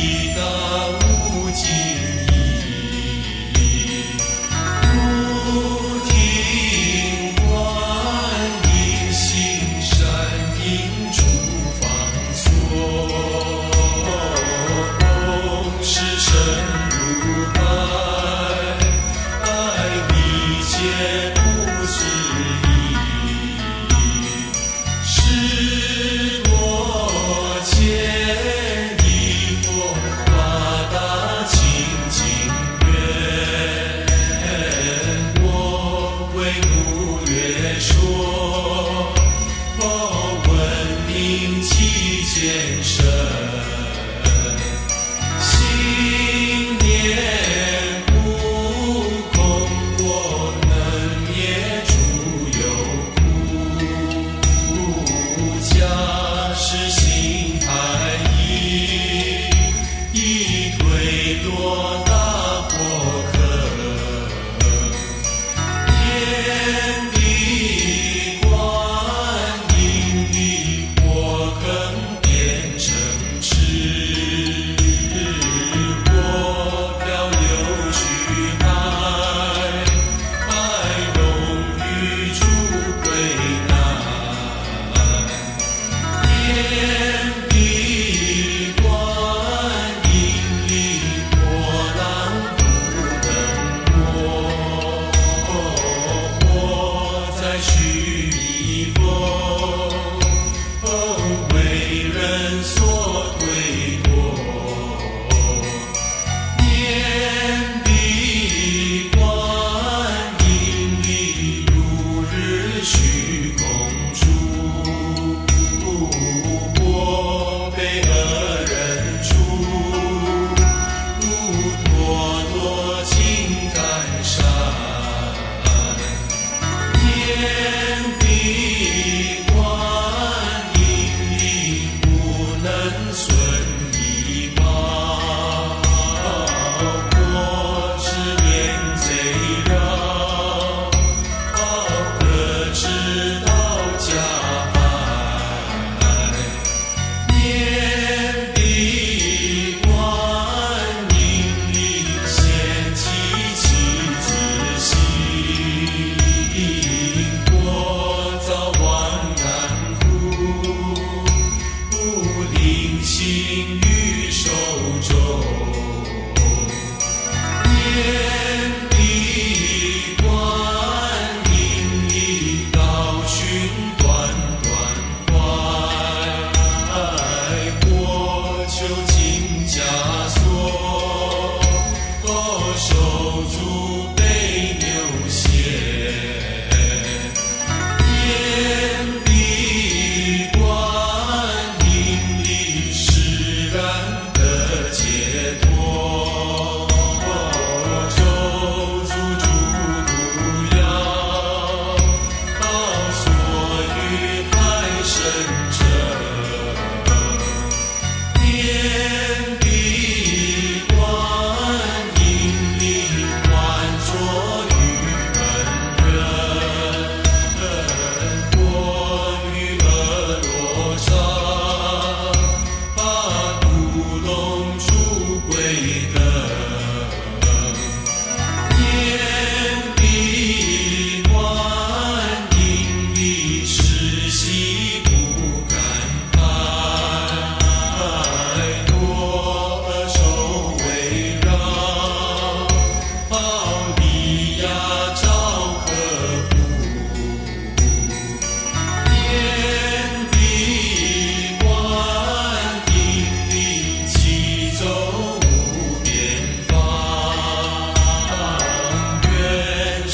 vida.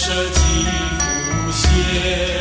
舍己复现。